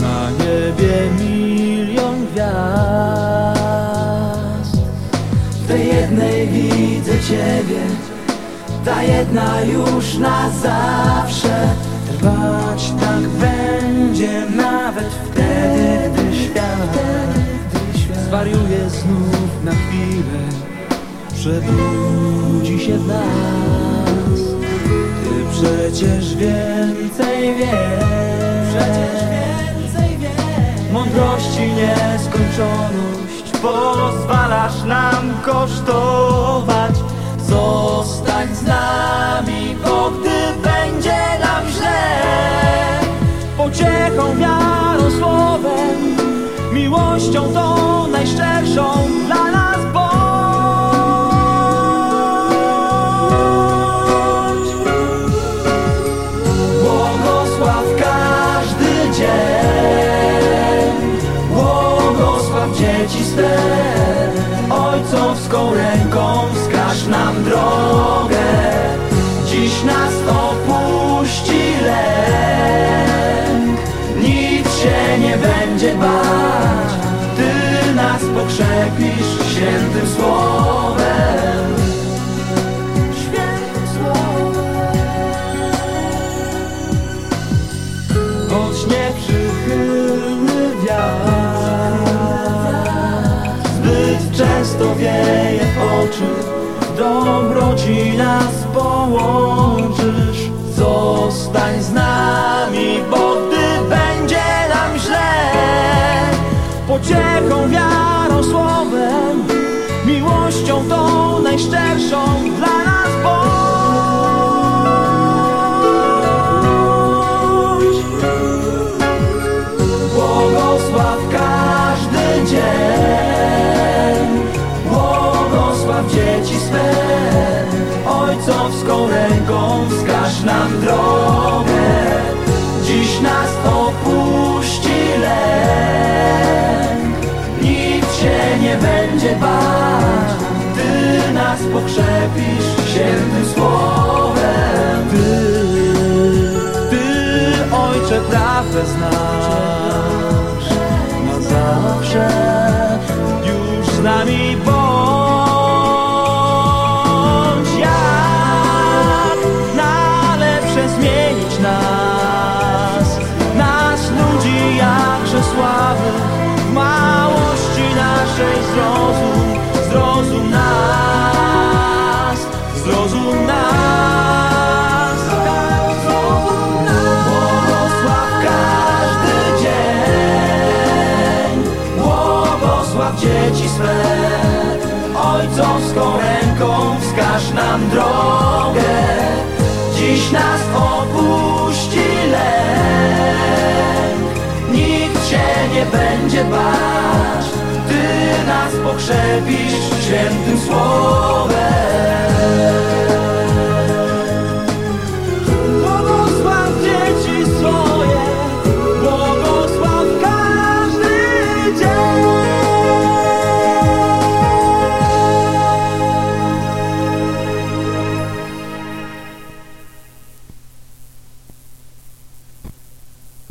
Na niebie milion gwiazd. Tej jednej widzę Ciebie. Ta jedna już na zawsze. Trwać tak będzie nawet wtedy, gdy świat Zwariuje znów na chwilę. Przebudzi się w nas Ty przecież więcej wiesz. Przecież więcej wiesz. Mądrości nieskończoność. Pozwalasz nam kosztować. Zostań z nami, bo gdy będzie nam źle Pociechą, wiarą, słowem Miłością tą drogę. Dziś nas opuści lęk. Nic się nie będzie bać. Ty nas pokrzepisz świętym słowem. Świętym słowem. Nieprzychylny wiatr Zbyt często wieje w oczy Dobroci nas połączysz Zostań z nami, bo gdy będzie nam źle Pociechą, wiarą, słowem Miłością tą najszczerszą dla Ojcowską ręką wskaż nam drogę. Dziś nas opuści lęk. Nikt się nie będzie bać. Ty nas pokrzepisz świętym słowem. Ty, Ty Ojcze prawdę znasz Ojcowską ręką wskaż nam drogę. Dziś nas opuści lęk. Nikt się nie będzie bać. Ty nas pokrzepisz świętym słowem